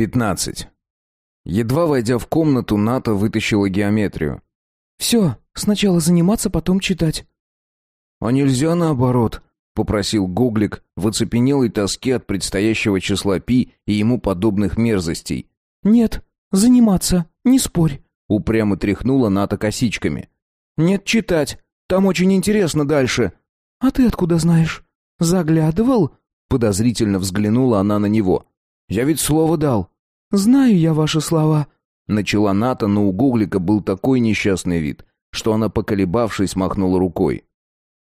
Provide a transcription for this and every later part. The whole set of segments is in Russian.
15. Едва войдя в комнату, Ната вытащила геометрию. «Все, сначала заниматься, потом читать». «А нельзя наоборот?» — попросил Гуглик в оцепенелой тоске от предстоящего числа пи и ему подобных мерзостей. «Нет, заниматься, не спорь», — упрямо тряхнула Ната косичками. «Нет, читать, там очень интересно дальше». «А ты откуда знаешь? Заглядывал?» Подозрительно взглянула она на него. Я ведь слово дал. Знаю я ваши слова. Начала Ната, но у Гуглика был такой несчастный вид, что она, поколебавшись, махнула рукой.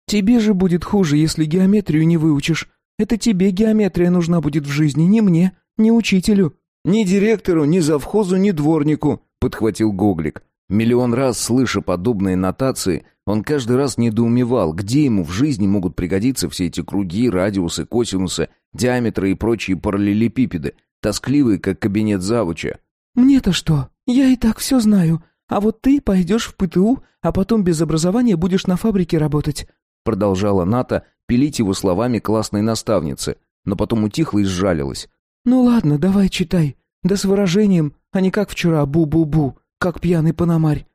Тебе же будет хуже, если геометрию не выучишь. Это тебе геометрия нужна будет в жизни, не мне, не учителю. Ни директору, ни завхозу, ни дворнику, подхватил Гоглик. Миллион раз слыша подобные нотации, он каждый раз недоумевал, где ему в жизни могут пригодиться все эти круги, радиусы, косинусы, диаметры и прочие параллелепипеды, тоскливые, как кабинет завуча. «Мне-то что? Я и так все знаю. А вот ты пойдешь в ПТУ, а потом без образования будешь на фабрике работать», продолжала Ната пилить его словами классной наставницы, но потом утихла и сжалилась. «Ну ладно, давай читай. Да с выражением, а не как вчера бу-бу-бу, как пьяный пономарь.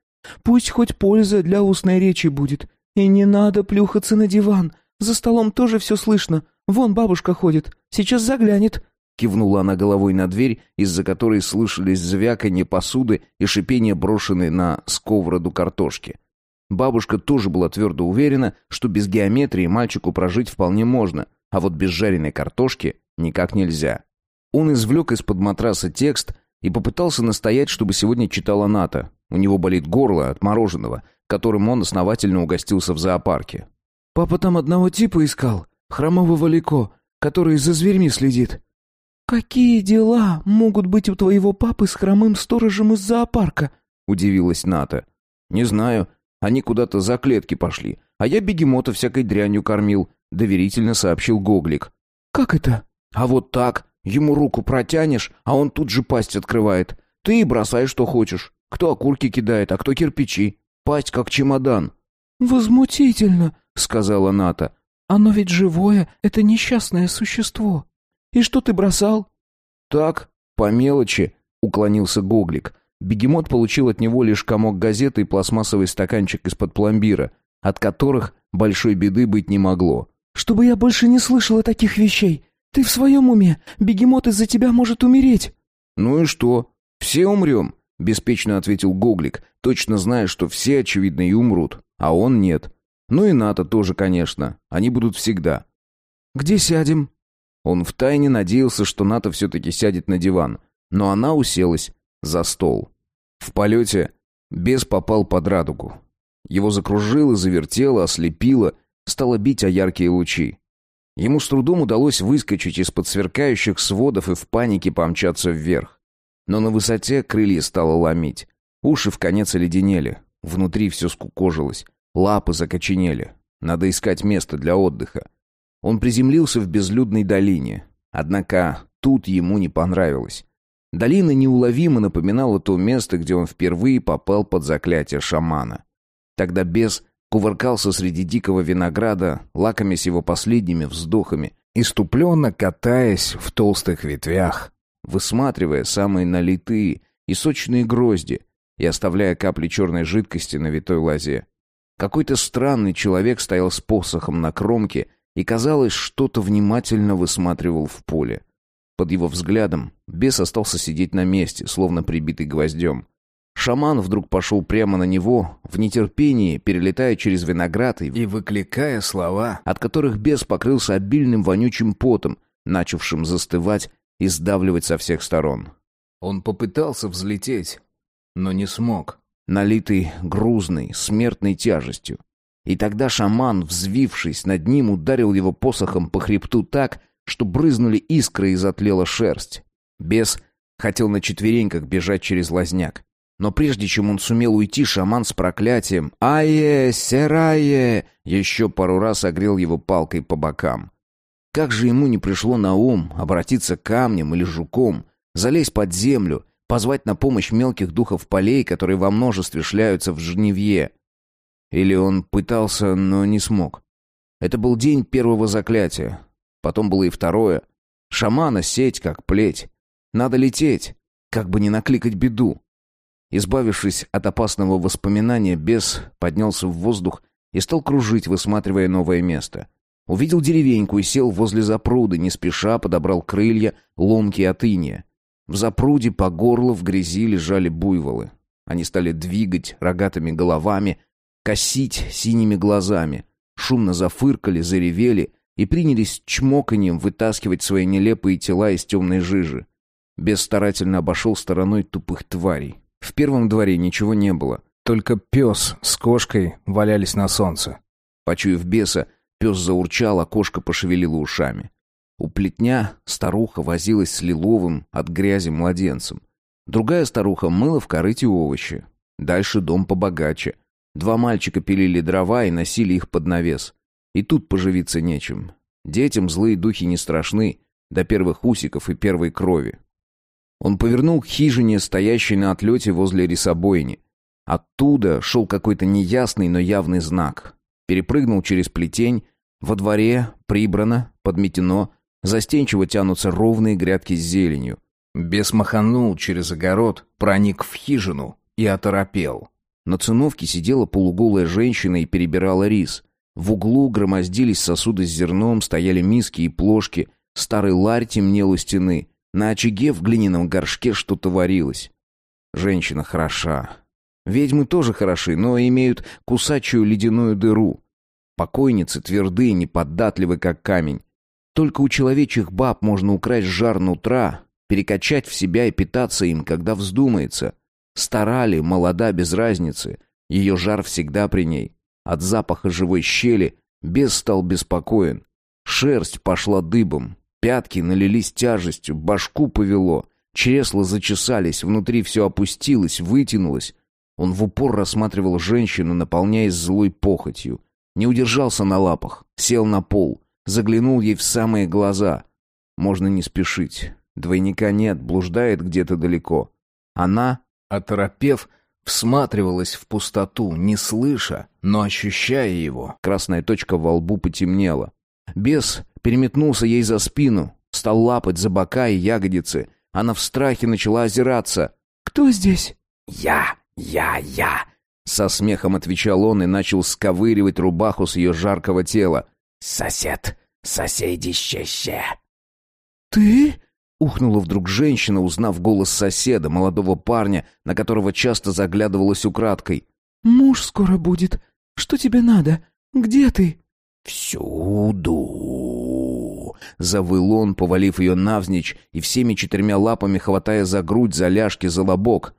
Пусть хоть польза для устной речи будет. И не надо плюхаться на диван. За столом тоже все слышно. Вон бабушка ходит. Сейчас заглянет». Кивнула она головой на дверь, из-за которой слышались звяканье посуды и шипение брошенной на сковороду картошки. Бабушка тоже была твердо уверена, что без геометрии мальчику прожить вполне можно, а вот без жареной картошки никак нельзя. Он извлек из-под матраса текст и попытался настоять, чтобы сегодня читала Ната. У него болит горло от мороженого, которым он основательно угостился в зоопарке. «Папа там одного типа искал, хромого Валико, который за зверьми следит». «Какие дела могут быть у твоего папы с хромым сторожем из зоопарка?» — удивилась Ната. «Не знаю. Они куда-то за клетки пошли, а я бегемота всякой дрянью кормил», — доверительно сообщил Гоглик. «Как это?» «А вот так. Ему руку протянешь, а он тут же пасть открывает. Ты и бросай, что хочешь. Кто окурки кидает, а кто кирпичи. Пасть как чемодан». «Возмутительно», — сказала Ната. «Оно ведь живое, это несчастное существо. И что ты бросал?» «Так, по мелочи», — уклонился Гоглик. Бегемот получил от него лишь комок газеты и пластмассовый стаканчик из-под пломбира, от которых большой беды быть не могло. «Чтобы я больше не слышала таких вещей. Ты в своем уме? Бегемот из-за тебя может умереть». «Ну и что? Все умрем. Беспечно ответил Гоглик, точно зная, что все, очевидно, и умрут, а он нет. Ну и НАТО тоже, конечно. Они будут всегда. «Где сядем?» Он втайне надеялся, что НАТО все-таки сядет на диван, но она уселась за стол. В полете бес попал под радугу. Его закружило, завертело, ослепило, стало бить о яркие лучи. Ему с трудом удалось выскочить из-под сверкающих сводов и в панике помчаться вверх. Но на высоте крылья стало ломить. Уши в конец оледенели. Внутри все скукожилось. Лапы закоченели. Надо искать место для отдыха. Он приземлился в безлюдной долине. Однако тут ему не понравилось. Долина неуловимо напоминала то место, где он впервые попал под заклятие шамана. Тогда бес кувыркался среди дикого винограда, лакомясь его последними вздохами, иступленно катаясь в толстых ветвях, высматривая самые налитые и сочные грозди и оставляя капли черной жидкости на витой лозе. Какой-то странный человек стоял с посохом на кромке и, казалось, что-то внимательно высматривал в поле. Под его взглядом бес остался сидеть на месте, словно прибитый гвоздем. Шаман вдруг пошел прямо на него, в нетерпении, перелетая через виноград и выкликая слова, от которых бес покрылся обильным вонючим потом, начавшим застывать и сдавливать со всех сторон. Он попытался взлететь, но не смог, налитый грузной, смертной тяжестью. И тогда шаман, взвившись над ним, ударил его посохом по хребту так, что брызнули искры и затлела шерсть. Бес хотел на четвереньках бежать через лазняк. Но прежде чем он сумел уйти, шаман с проклятием «Ае, серае!» еще пару раз огрел его палкой по бокам. Как же ему не пришло на ум обратиться камнем или жуком, залезть под землю, позвать на помощь мелких духов полей, которые во множестве шляются в жневье. Или он пытался, но не смог. Это был день первого заклятия. Потом было и второе. Шамана сеть как плеть. Надо лететь, как бы не накликать беду. Избавившись от опасного воспоминания, бес поднялся в воздух и стал кружить, высматривая новое место. Увидел деревеньку и сел возле запруды, не спеша подобрал крылья, ломки от иния. В запруде по горло в грязи лежали буйволы. Они стали двигать рогатыми головами, косить синими глазами, шумно зафыркали, заревели и принялись чмоканьем вытаскивать свои нелепые тела из темной жижи. Бес старательно обошел стороной тупых тварей. В первом дворе ничего не было. Только пес с кошкой валялись на солнце. Почуяв беса, пес заурчал, а кошка пошевелила ушами. У плетня старуха возилась с лиловым от грязи младенцем. Другая старуха мыла в корыте овощи. Дальше дом побогаче. Два мальчика пилили дрова и носили их под навес. И тут поживиться нечем. Детям злые духи не страшны, до первых усиков и первой крови. Он повернул к хижине, стоящей на отлете возле рисобойни. Оттуда шел какой-то неясный, но явный знак. Перепрыгнул через плетень. Во дворе прибрано, подметено, застенчиво тянутся ровные грядки с зеленью. Бес маханул через огород, проник в хижину и оторопел. На циновке сидела полуголая женщина и перебирала рис. В углу громоздились сосуды с зерном, стояли миски и плошки. Старый ларь темнел у стены. На очаге в глиняном горшке что-то варилось. Женщина хороша, Ведьмы тоже хороши, но имеют кусачую ледяную дыру. Покойницы твердые, неподатливы, как камень. Только у человечьих баб можно украсть жар нутра, перекачать в себя и питаться им, когда вздумается. Старали, молода, без разницы. Ее жар всегда при ней. От запаха живой щели бес стал беспокоен. Шерсть пошла дыбом, пятки налились тяжестью, башку повело, чресла зачесались, внутри все опустилось, вытянулось, он в упор рассматривал женщину, наполняясь злой похотью. Не удержался на лапах, сел на пол, заглянул ей в самые глаза. Можно не спешить. Двойника нет, блуждает где-то далеко. Она, оторопев, всматривалась в пустоту, не слыша, но ощущая его. Красная точка во лбу потемнела. Бес переметнулся ей за спину, стал лапать за бока и ягодицы. Она в страхе начала озираться. «Кто здесь?» «Я!» «Я, я!» Со смехом отвечал он и начал сковыривать рубаху с ее жаркого тела. «Сосед! Соседище-ще!» «Ты?» — ухнула вдруг женщина, узнав голос соседа, молодого парня, на которого часто заглядывалась украдкой. «Муж скоро будет. Что тебе надо? Где ты?» «Всюду!» — завыл он, повалив ее навзничь и всеми четырьмя лапами хватая за грудь, за ляжки, за лобок.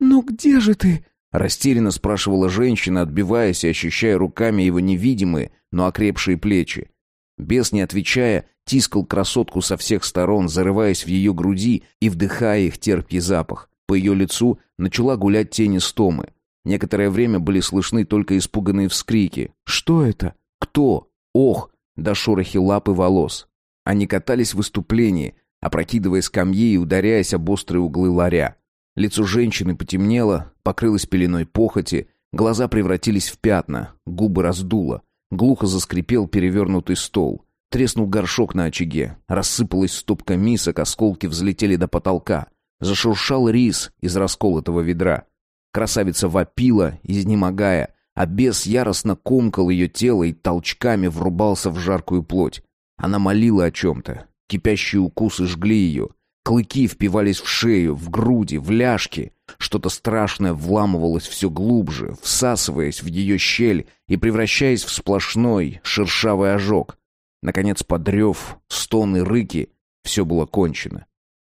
«Ну где же ты?» — растерянно спрашивала женщина, отбиваясь и ощущая руками его невидимые, но окрепшие плечи. Бес, не отвечая, тискал красотку со всех сторон, зарываясь в ее груди и вдыхая их терпкий запах. По ее лицу начала гулять тень стомы. Некоторое время были слышны только испуганные вскрики. «Что это? Кто? Ох!» до шорохи лап и волос. Они катались в выступлении, опрокидывая скамьи и ударяясь об острые углы ларя. Лицо женщины потемнело, покрылось пеленой похоти, глаза превратились в пятна, губы раздуло. Глухо заскрипел перевернутый стол. Треснул горшок на очаге, рассыпалась стопка мисок, осколки взлетели до потолка. Зашуршал рис из расколотого ведра. Красавица вопила, изнемогая, а бес яростно комкал ее тело и толчками врубался в жаркую плоть. Она молила о чем-то. Кипящие укусы жгли ее. Клыки впивались в шею, в груди, в ляжки. Что-то страшное вламывалось все глубже, всасываясь в ее щель и превращаясь в сплошной, шершавый ожог. Наконец, подрев, стоны, рыки, все было кончено.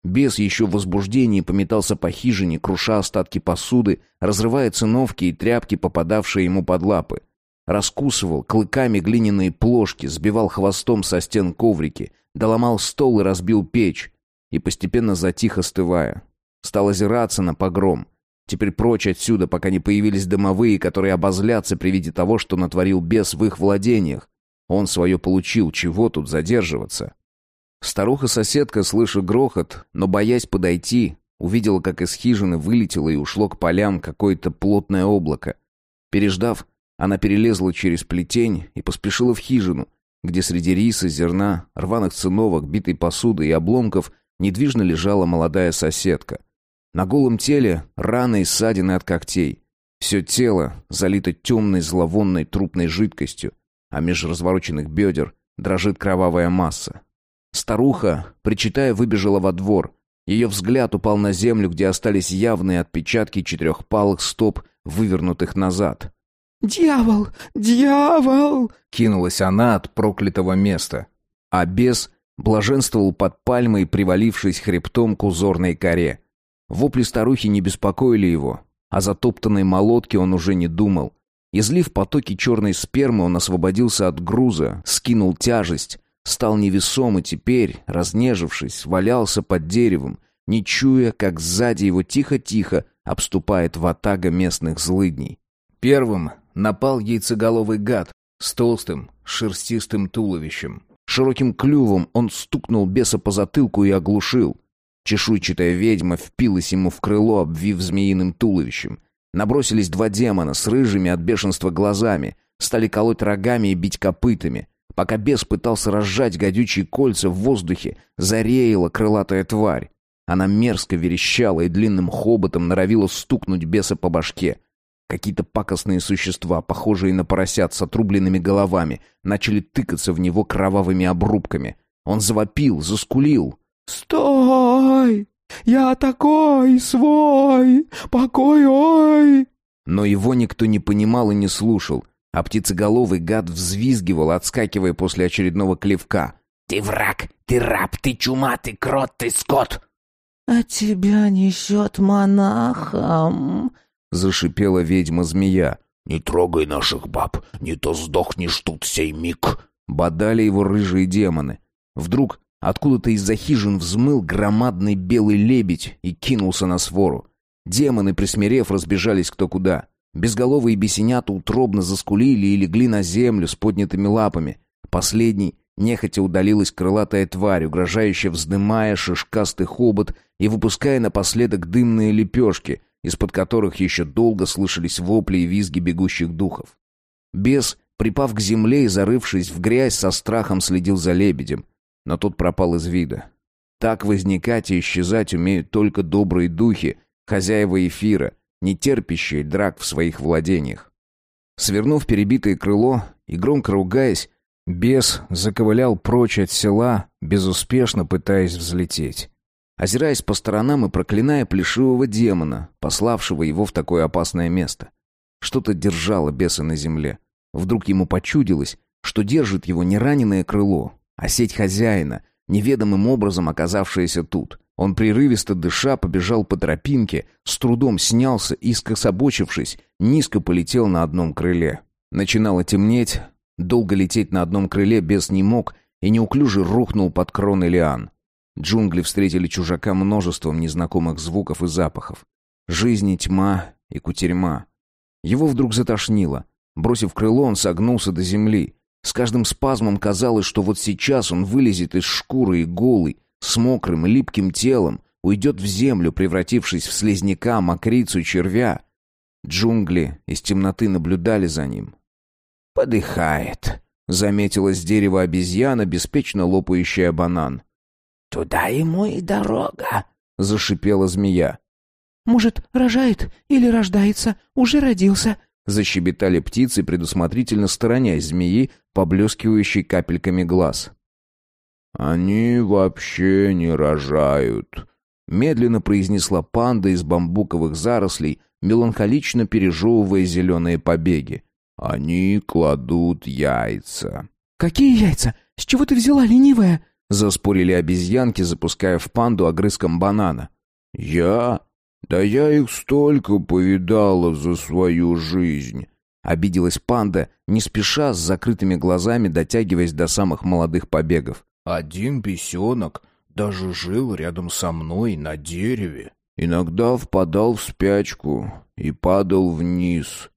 Бес еще в возбуждении пометался по хижине, круша остатки посуды, разрывая циновки и тряпки, попадавшие ему под лапы. Раскусывал клыками глиняные плошки, сбивал хвостом со стен коврики, доломал стол и разбил печь и постепенно затих, остывая. Стал озираться на погром. Теперь прочь отсюда, пока не появились домовые, которые обозлятся при виде того, что натворил бес в их владениях. Он свое получил, чего тут задерживаться? Старуха-соседка, слыша грохот, но боясь подойти, увидела, как из хижины вылетело и ушло к полям какое-то плотное облако. Переждав, она перелезла через плетень и поспешила в хижину, где среди риса, зерна, рваных циновок, битой посуды и обломков недвижно лежала молодая соседка. На голом теле раны и ссадины от когтей. Все тело залито темной зловонной трупной жидкостью, а меж развороченных бедер дрожит кровавая масса. Старуха, причитая, выбежала во двор. Ее взгляд упал на землю, где остались явные отпечатки четырехпалых стоп, вывернутых назад. «Дьявол! Дьявол!» — кинулась она от проклятого места. А бес блаженствовал под пальмой, привалившись хребтом к узорной коре. Вопли старухи не беспокоили его. О затоптанной молотке он уже не думал. Излив потоки черной спермы, он освободился от груза, скинул тяжесть, стал невесом и теперь, разнежившись, валялся под деревом, не чуя, как сзади его тихо-тихо обступает ватага местных злыдней. Первым напал яйцеголовый гад с толстым, шерстистым туловищем. Широким клювом он стукнул беса по затылку и оглушил. Чешуйчатая ведьма впилась ему в крыло, обвив змеиным туловищем. Набросились два демона с рыжими от бешенства глазами, стали колоть рогами и бить копытами. Пока бес пытался разжать гадючие кольца в воздухе, зареяла крылатая тварь. Она мерзко верещала и длинным хоботом норовила стукнуть беса по башке. Какие-то пакостные существа, похожие на поросят с отрубленными головами, начали тыкаться в него кровавыми обрубками. Он завопил, заскулил. «Стой! Я такой свой! Покой, ой!» Но его никто не понимал и не слушал, а птицеголовый гад взвизгивал, отскакивая после очередного клевка. «Ты враг! Ты раб! Ты чума! Ты крот! Ты скот!» «А тебя несет монахом!» — зашипела ведьма-змея. «Не трогай наших баб, не то сдохнешь тут сей миг!» Бодали его рыжие демоны. Вдруг Откуда-то из-за хижин взмыл громадный белый лебедь и кинулся на свору. Демоны, присмирев, разбежались кто куда. Безголовые бесенята утробно заскулили и легли на землю с поднятыми лапами. Последний нехотя удалилась крылатая тварь, угрожающе вздымая шишкастый хобот и выпуская напоследок дымные лепешки, из-под которых еще долго слышались вопли и визги бегущих духов. Бес, припав к земле и зарывшись в грязь, со страхом следил за лебедем но тот пропал из вида. Так возникать и исчезать умеют только добрые духи, хозяева эфира, не терпящие драк в своих владениях. Свернув перебитое крыло и громко ругаясь, бес заковылял прочь от села, безуспешно пытаясь взлететь. Озираясь по сторонам и проклиная плешивого демона, пославшего его в такое опасное место. Что-то держало беса на земле. Вдруг ему почудилось, что держит его не раненое крыло, а сеть хозяина, неведомым образом оказавшаяся тут. Он прерывисто дыша побежал по тропинке, с трудом снялся и, скособочившись, низко полетел на одном крыле. Начинало темнеть, долго лететь на одном крыле без не мог и неуклюже рухнул под кроны лиан. Джунгли встретили чужака множеством незнакомых звуков и запахов. Жизнь тьма и кутерьма. Его вдруг затошнило. Бросив крыло, он согнулся до земли. С каждым спазмом казалось, что вот сейчас он вылезет из шкуры и голый, с мокрым, липким телом, уйдет в землю, превратившись в слизняка, мокрицу, червя. Джунгли из темноты наблюдали за ним. «Подыхает», — заметила с дерева обезьяна, беспечно лопающая банан. «Туда ему и дорога», — зашипела змея. «Может, рожает или рождается, уже родился», Защебетали птицы, предусмотрительно сторонясь змеи, поблескивающей капельками глаз. «Они вообще не рожают», — медленно произнесла панда из бамбуковых зарослей, меланхолично пережевывая зеленые побеги. «Они кладут яйца». «Какие яйца? С чего ты взяла, ленивая?» — заспорили обезьянки, запуская в панду огрызком банана. «Я «Да я их столько повидала за свою жизнь!» Обиделась панда, не спеша, с закрытыми глазами, дотягиваясь до самых молодых побегов. «Один бесенок даже жил рядом со мной на дереве. Иногда впадал в спячку и падал вниз».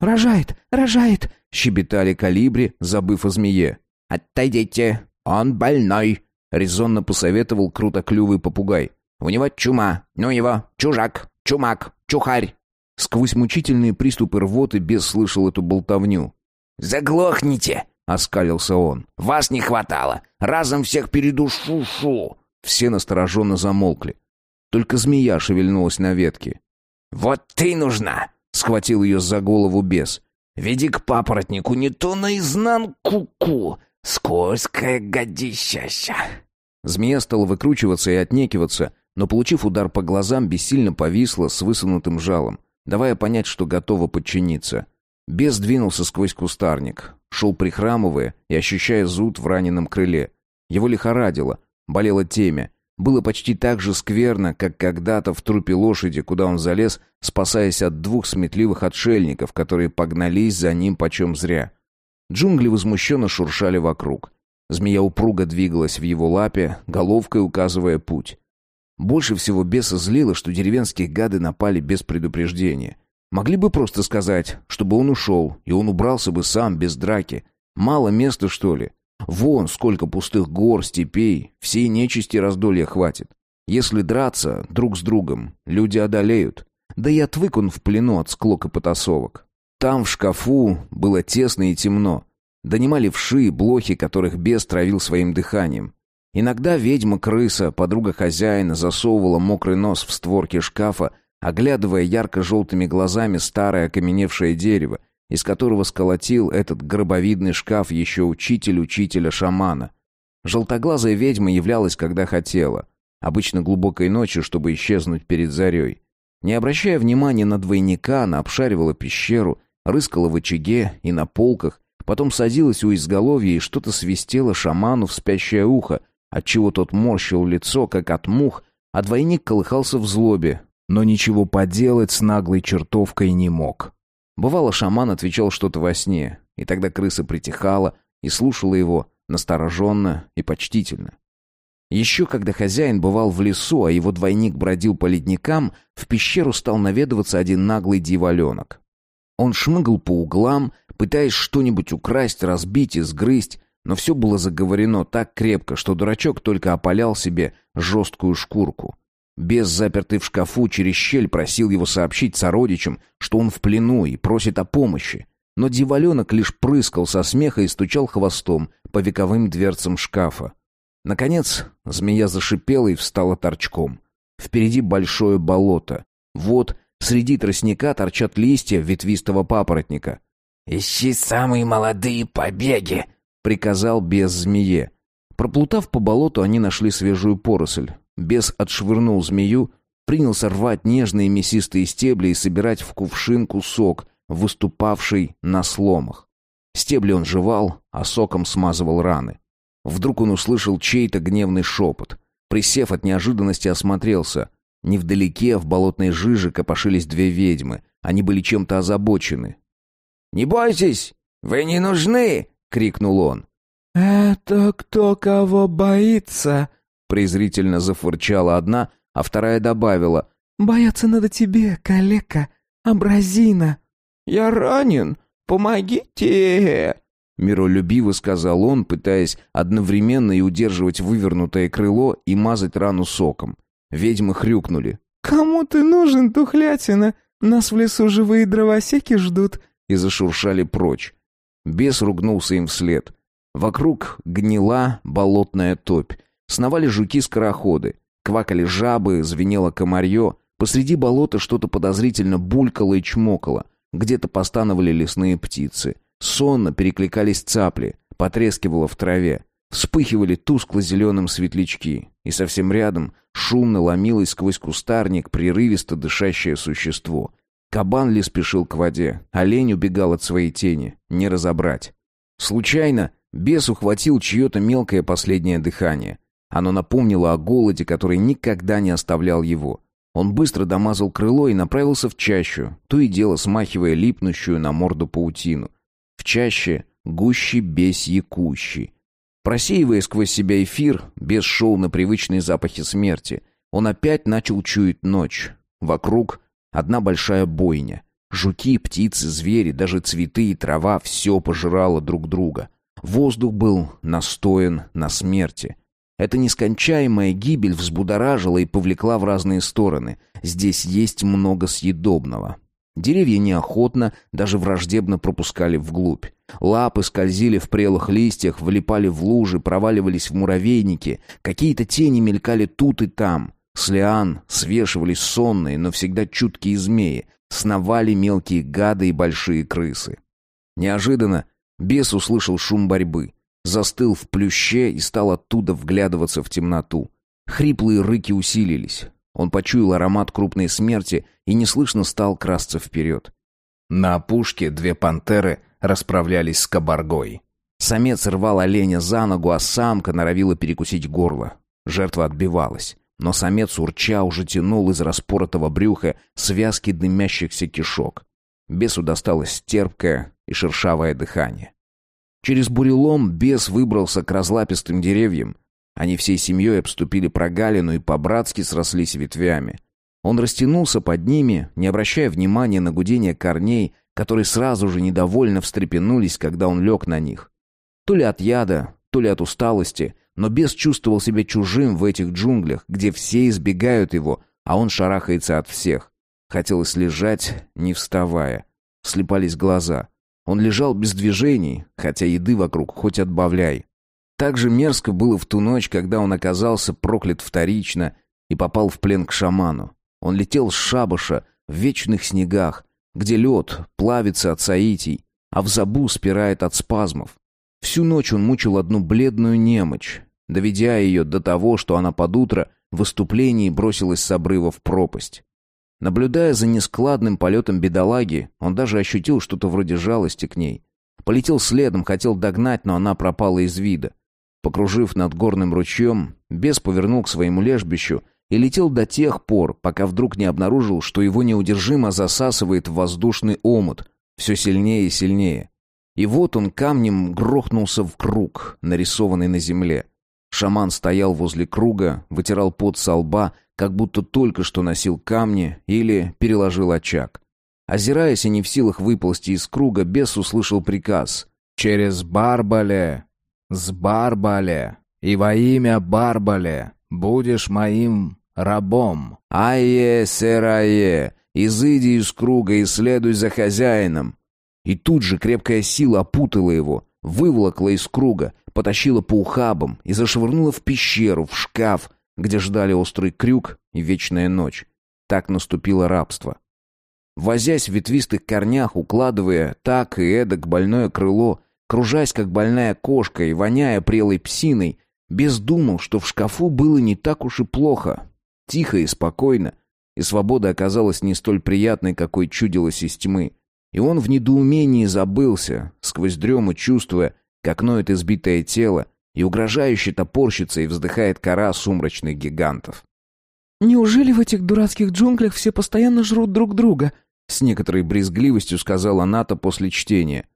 «Рожает, рожает!» — щебетали калибри, забыв о змее. «Отойдите, он больной!» — резонно посоветовал крутоклювый попугай. У него чума, ну его, чужак, чумак, чухарь». Сквозь мучительные приступы рвоты бес слышал эту болтовню. «Заглохните!» — оскалился он. «Вас не хватало! Разом всех передушу-шу! Все настороженно замолкли. Только змея шевельнулась на ветке. «Вот ты нужна!» — схватил ее за голову бес. «Веди к папоротнику не то наизнанку-ку, скользкое годищаща!» Змея стала выкручиваться и отнекиваться, но, получив удар по глазам, бессильно повисла с высунутым жалом, давая понять, что готова подчиниться. Бес двинулся сквозь кустарник, шел прихрамывая и ощущая зуд в раненом крыле. Его лихорадило, болело темя. Было почти так же скверно, как когда-то в трупе лошади, куда он залез, спасаясь от двух сметливых отшельников, которые погнались за ним почем зря. Джунгли возмущенно шуршали вокруг. Змея упруго двигалась в его лапе, головкой указывая путь. Больше всего беса злило, что деревенские гады напали без предупреждения. Могли бы просто сказать, чтобы он ушел, и он убрался бы сам, без драки. Мало места, что ли? Вон сколько пустых гор, степей, всей нечисти раздолья хватит. Если драться друг с другом, люди одолеют. Да и отвык он в плену от склок и потасовок. Там, в шкафу, было тесно и темно. Донимали вши и блохи, которых бес травил своим дыханием. Иногда ведьма-крыса, подруга хозяина, засовывала мокрый нос в створки шкафа, оглядывая ярко-желтыми глазами старое окаменевшее дерево, из которого сколотил этот гробовидный шкаф еще учитель учителя-шамана. Желтоглазая ведьма являлась, когда хотела, обычно глубокой ночью, чтобы исчезнуть перед зарей. Не обращая внимания на двойника, она обшаривала пещеру, рыскала в очаге и на полках, потом садилась у изголовья и что-то свистела шаману в спящее ухо, отчего тот морщил лицо, как от мух, а двойник колыхался в злобе, но ничего поделать с наглой чертовкой не мог. Бывало, шаман отвечал что-то во сне, и тогда крыса притихала и слушала его настороженно и почтительно. Еще когда хозяин бывал в лесу, а его двойник бродил по ледникам, в пещеру стал наведываться один наглый дьяволенок. Он шмыгал по углам, пытаясь что-нибудь украсть, разбить и сгрызть, но все было заговорено так крепко, что дурачок только опалял себе жесткую шкурку. Без запертый в шкафу через щель просил его сообщить сородичам, что он в плену и просит о помощи. Но дьяволенок лишь прыскал со смеха и стучал хвостом по вековым дверцам шкафа. Наконец, змея зашипела и встала торчком. Впереди большое болото. Вот, среди тростника торчат листья ветвистого папоротника. «Ищи самые молодые побеги!» — приказал без змее. Проплутав по болоту, они нашли свежую поросль. Бес отшвырнул змею, принялся рвать нежные мясистые стебли и собирать в кувшинку сок, выступавший на сломах. Стебли он жевал, а соком смазывал раны. Вдруг он услышал чей-то гневный шепот. Присев от неожиданности, осмотрелся. Невдалеке в болотной жиже копошились две ведьмы. Они были чем-то озабочены. «Не бойтесь! Вы не нужны!» — крикнул он. «Это кто кого боится?» презрительно зафырчала одна, а вторая добавила. «Бояться надо тебе, калека, абразина». «Я ранен, помогите!» Миролюбиво сказал он, пытаясь одновременно и удерживать вывернутое крыло и мазать рану соком. Ведьмы хрюкнули. «Кому ты нужен, тухлятина? Нас в лесу живые дровосеки ждут!» И зашуршали прочь. Бес ругнулся им вслед. Вокруг гнила болотная топь. Сновали жуки-скороходы. Квакали жабы, звенело комарье. Посреди болота что-то подозрительно булькало и чмокало. Где-то постановали лесные птицы. Сонно перекликались цапли. Потрескивало в траве. Вспыхивали тускло-зеленым светлячки. И совсем рядом шумно ломилось сквозь кустарник прерывисто дышащее существо. Кабан ли спешил к воде. Олень убегал от своей тени. Не разобрать. Случайно бес ухватил чье-то мелкое последнее дыхание. Оно напомнило о голоде, который никогда не оставлял его. Он быстро домазал крыло и направился в чащу, то и дело смахивая липнущую на морду паутину. В чаще гуще бесье кущи. Просеивая сквозь себя эфир, бес шел на привычные запахи смерти. Он опять начал чуять ночь. Вокруг одна большая бойня. Жуки, птицы, звери, даже цветы и трава — все пожирало друг друга. Воздух был настоен на смерти. Эта нескончаемая гибель взбудоражила и повлекла в разные стороны. Здесь есть много съедобного. Деревья неохотно, даже враждебно пропускали вглубь. Лапы скользили в прелых листьях, влипали в лужи, проваливались в муравейники. Какие-то тени мелькали тут и там. С лиан свешивались сонные, но всегда чуткие змеи. Сновали мелкие гады и большие крысы. Неожиданно бес услышал шум борьбы. Застыл в плюще и стал оттуда вглядываться в темноту. Хриплые рыки усилились. Он почуял аромат крупной смерти и неслышно стал красться вперед. На опушке две пантеры расправлялись с кабаргой. Самец рвал оленя за ногу, а самка норовила перекусить горло. Жертва отбивалась. Но самец урча уже тянул из распоротого брюха связки дымящихся кишок. Бесу досталось терпкое и шершавое дыхание. Через бурелом бес выбрался к разлапистым деревьям. Они всей семьей обступили прогалину и по-братски срослись ветвями. Он растянулся под ними, не обращая внимания на гудение корней, которые сразу же недовольно встрепенулись, когда он лег на них. То ли от яда, то ли от усталости, но бес чувствовал себя чужим в этих джунглях, где все избегают его, а он шарахается от всех. Хотелось лежать, не вставая. Слепались глаза. Он лежал без движений, хотя еды вокруг хоть отбавляй. Так же мерзко было в ту ночь, когда он оказался проклят вторично и попал в плен к шаману. Он летел с шабаша в вечных снегах, где лед плавится от соитий, а в забу спирает от спазмов. Всю ночь он мучил одну бледную немочь, доведя ее до того, что она под утро в выступлении бросилась с обрыва в пропасть. Наблюдая за нескладным полетом бедолаги, он даже ощутил что-то вроде жалости к ней. Полетел следом, хотел догнать, но она пропала из вида. Покружив над горным ручьем, бес повернул к своему лежбищу и летел до тех пор, пока вдруг не обнаружил, что его неудержимо засасывает в воздушный омут, все сильнее и сильнее. И вот он камнем грохнулся в круг, нарисованный на земле. Шаман стоял возле круга, вытирал пот со лба, как будто только что носил камни или переложил очаг. Озираясь и не в силах выползти из круга, бес услышал приказ «Через Барбале, с Барбале и во имя Барбале будешь моим рабом». «Ае, серае, изыди из круга и следуй за хозяином». И тут же крепкая сила опутала его, выволокла из круга, потащила по ухабам и зашвырнула в пещеру, в шкаф, где ждали острый крюк и вечная ночь. Так наступило рабство. Возясь в ветвистых корнях, укладывая так и эдак больное крыло, кружась как больная кошка и воняя прелой псиной, без думал, что в шкафу было не так уж и плохо. Тихо и спокойно, и свобода оказалась не столь приятной, какой чудилась из тьмы. И он в недоумении забылся, сквозь дрему чувствуя, как ноет избитое тело, и угрожающе топорщится и вздыхает кора сумрачных гигантов. «Неужели в этих дурацких джунглях все постоянно жрут друг друга?» С некоторой брезгливостью сказала Ната после чтения.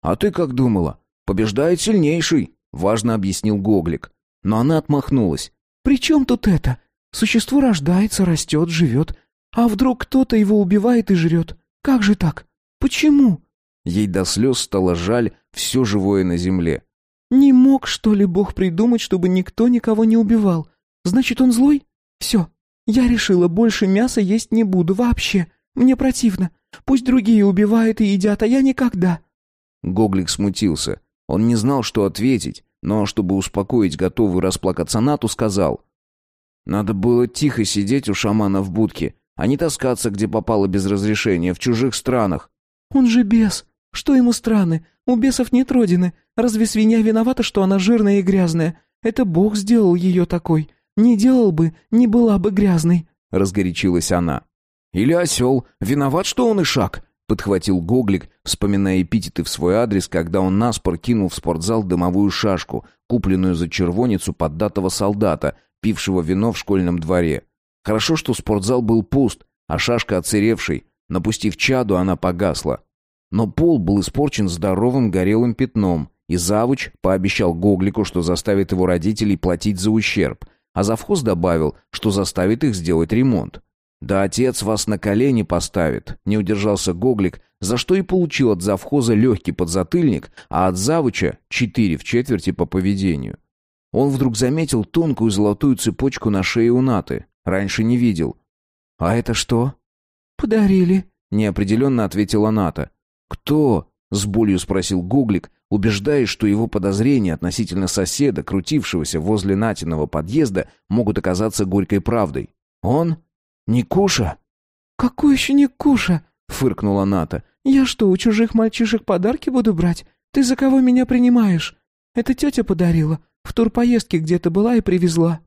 «А ты как думала? Побеждает сильнейший!» — важно объяснил Гоглик. Но она отмахнулась. «При чем тут это? Существо рождается, растет, живет. А вдруг кто-то его убивает и жрет? Как же так? Почему?» Ей до слез стало жаль все живое на земле. «Не мог, что ли, Бог придумать, чтобы никто никого не убивал? Значит, он злой? Все, я решила, больше мяса есть не буду вообще. Мне противно. Пусть другие убивают и едят, а я никогда». Гоглик смутился. Он не знал, что ответить, но, чтобы успокоить готовую расплакаться Нату, сказал. «Надо было тихо сидеть у шамана в будке, а не таскаться, где попало без разрешения, в чужих странах». «Он же бес. Что ему страны? У бесов нет родины. Разве свинья виновата, что она жирная и грязная? Это Бог сделал ее такой. Не делал бы, не была бы грязной», — разгорячилась она. «Или осел. Виноват, что он и шаг», — подхватил Гоглик, вспоминая эпитеты в свой адрес, когда он наспор кинул в спортзал дымовую шашку, купленную за червоницу поддатого солдата, пившего вино в школьном дворе. Хорошо, что спортзал был пуст, а шашка отсыревшей. Напустив чаду, она погасла. Но пол был испорчен здоровым горелым пятном, и завуч пообещал Гоглику, что заставит его родителей платить за ущерб, а завхоз добавил, что заставит их сделать ремонт. «Да отец вас на колени поставит», — не удержался Гоглик, за что и получил от завхоза легкий подзатыльник, а от завуча — четыре в четверти по поведению. Он вдруг заметил тонкую золотую цепочку на шее у Наты. Раньше не видел. «А это что?» «Подарили», — неопределенно ответила Ната. «Кто?» С болью спросил Гуглик, убеждаясь, что его подозрения относительно соседа, крутившегося возле Натиного подъезда, могут оказаться горькой правдой. «Он? Никуша?» «Какой еще Никуша?» — фыркнула Ната. «Я что, у чужих мальчишек подарки буду брать? Ты за кого меня принимаешь? Это тетя подарила. В турпоездке где-то была и привезла».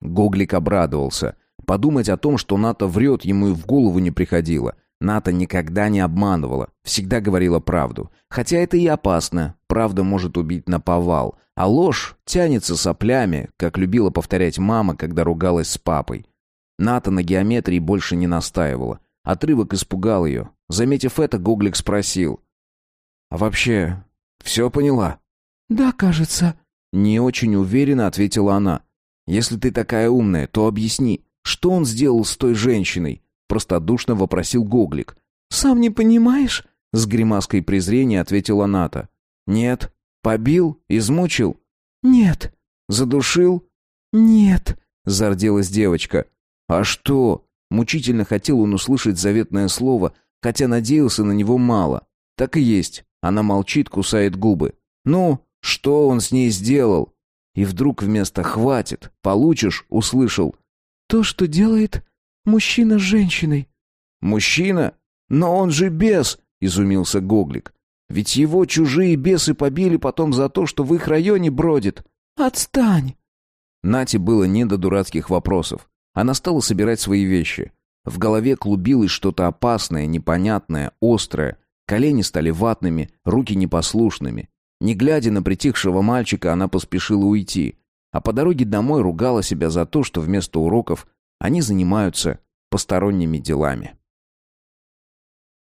Гоглик обрадовался. Подумать о том, что Ната врет, ему и в голову не приходило. Ната никогда не обманывала, всегда говорила правду. Хотя это и опасно, правда может убить на повал. А ложь тянется соплями, как любила повторять мама, когда ругалась с папой. Ната на геометрии больше не настаивала. Отрывок испугал ее. Заметив это, Гоглик спросил. «А вообще, все поняла?» «Да, кажется». Не очень уверенно ответила она. «Если ты такая умная, то объясни, что он сделал с той женщиной?» Простодушно вопросил Гоглик. «Сам не понимаешь?» С гримаской презрения ответила Ната. «Нет. Побил? Измучил?» «Нет». «Задушил?» «Нет», — зарделась девочка. «А что?» Мучительно хотел он услышать заветное слово, хотя надеялся на него мало. Так и есть. Она молчит, кусает губы. «Ну, что он с ней сделал?» И вдруг вместо «хватит», «получишь» услышал. «То, что делает Мужчина с женщиной. Мужчина? Но он же бес, изумился Гоглик. Ведь его чужие бесы побили потом за то, что в их районе бродит. Отстань. Нате было не до дурацких вопросов. Она стала собирать свои вещи. В голове клубилось что-то опасное, непонятное, острое. Колени стали ватными, руки непослушными. Не глядя на притихшего мальчика, она поспешила уйти. А по дороге домой ругала себя за то, что вместо уроков они занимаются посторонними делами.